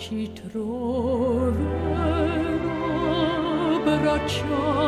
ci troverò abbracciato